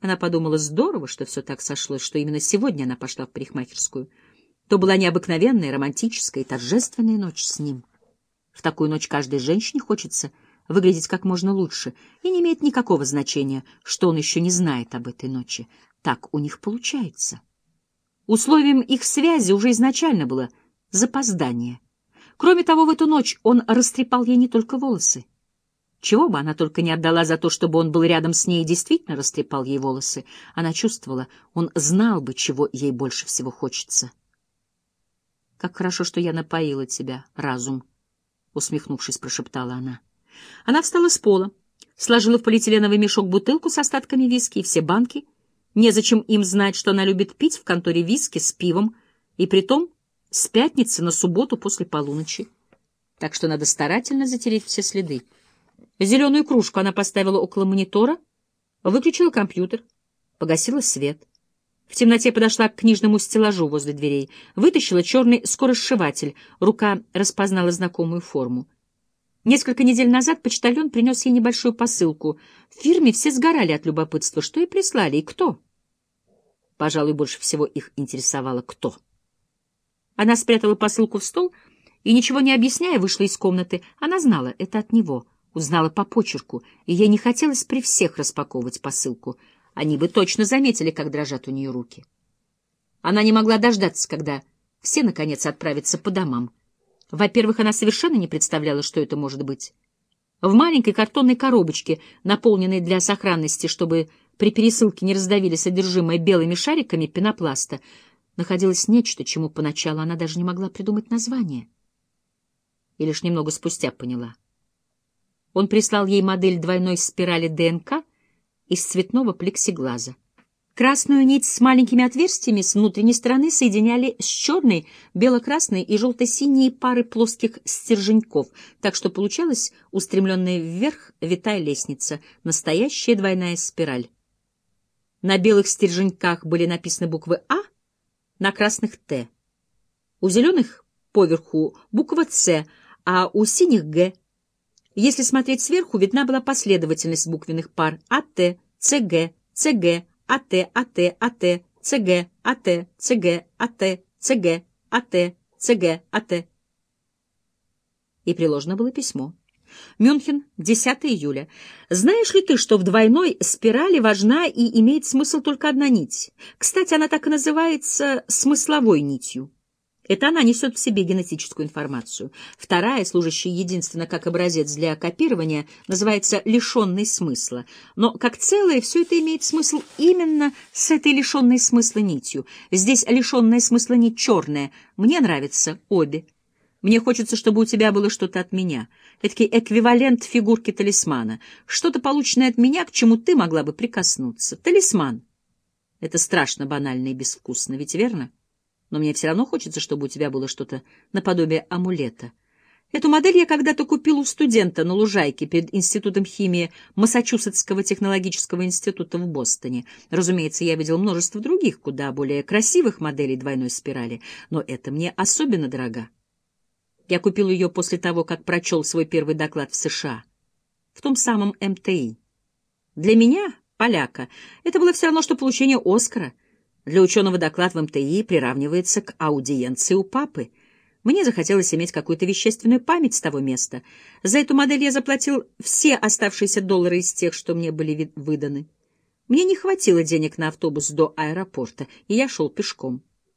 Она подумала, здорово, что все так сошлось, что именно сегодня она пошла в парикмахерскую. То была необыкновенная, романтическая и торжественная ночь с ним. В такую ночь каждой женщине хочется выглядеть как можно лучше, и не имеет никакого значения, что он еще не знает об этой ночи. Так у них получается. Условием их связи уже изначально было запоздание. Кроме того, в эту ночь он растрепал ей не только волосы. Чего бы она только не отдала за то, чтобы он был рядом с ней и действительно растрепал ей волосы. Она чувствовала, он знал бы, чего ей больше всего хочется. «Как хорошо, что я напоила тебя, разум», — усмехнувшись, прошептала она. Она встала с пола, сложила в полиэтиленовый мешок бутылку с остатками виски и все банки. Незачем им знать, что она любит пить в конторе виски с пивом, и притом с пятницы на субботу после полуночи. Так что надо старательно затереть все следы. Зеленую кружку она поставила около монитора, выключила компьютер, погасила свет. В темноте подошла к книжному стеллажу возле дверей, вытащила черный скоросшиватель, рука распознала знакомую форму. Несколько недель назад почтальон принес ей небольшую посылку. В фирме все сгорали от любопытства, что ей прислали и кто. Пожалуй, больше всего их интересовало кто. Она спрятала посылку в стол и, ничего не объясняя, вышла из комнаты. Она знала, это от него — Узнала по почерку, и ей не хотелось при всех распаковывать посылку. Они бы точно заметили, как дрожат у нее руки. Она не могла дождаться, когда все, наконец, отправятся по домам. Во-первых, она совершенно не представляла, что это может быть. В маленькой картонной коробочке, наполненной для сохранности, чтобы при пересылке не раздавили содержимое белыми шариками пенопласта, находилось нечто, чему поначалу она даже не могла придумать название. И лишь немного спустя поняла — он прислал ей модель двойной спирали ДНК из цветного плексиглаза. Красную нить с маленькими отверстиями с внутренней стороны соединяли с черной, бело-красной и желто-синей пары плоских стерженьков, так что получалась устремленная вверх витая лестница, настоящая двойная спираль. На белых стерженьках были написаны буквы «А», на красных «Т». У зеленых поверху буква «С», а у синих «Г», если смотреть сверху, видна была последовательность буквенных пар АТ, ЦГ, ЦГ, АТ, АТ, АТ, ЦГ, АТ, ЦГ, АТ, ЦГ, АТ, ЦГ, АТ. И приложено было письмо. Мюнхен, 10 июля. Знаешь ли ты, что в двойной спирали важна и имеет смысл только одна нить? Кстати, она так и называется смысловой нитью. Это она несет в себе генетическую информацию. Вторая, служащая единственно как образец для копирования, называется «лишенный смысла». Но как целое все это имеет смысл именно с этой лишенной смысла нитью. Здесь лишенная смысла нить черная. Мне нравятся обе. Мне хочется, чтобы у тебя было что-то от меня. Эдакий эквивалент фигурки талисмана. Что-то полученное от меня, к чему ты могла бы прикоснуться. Талисман. Это страшно банально и безвкусно, ведь верно? Но мне все равно хочется, чтобы у тебя было что-то наподобие амулета. Эту модель я когда-то купил у студента на лужайке перед Институтом химии Массачусетского технологического института в Бостоне. Разумеется, я видел множество других, куда более красивых моделей двойной спирали, но это мне особенно дорога. Я купил ее после того, как прочел свой первый доклад в США, в том самом МТИ. Для меня, поляка, это было все равно, что получение Оскара — для ученого доклад в МТИ приравнивается к аудиенции у папы. Мне захотелось иметь какую-то вещественную память с того места. За эту модель я заплатил все оставшиеся доллары из тех, что мне были выданы. Мне не хватило денег на автобус до аэропорта, и я шел пешком.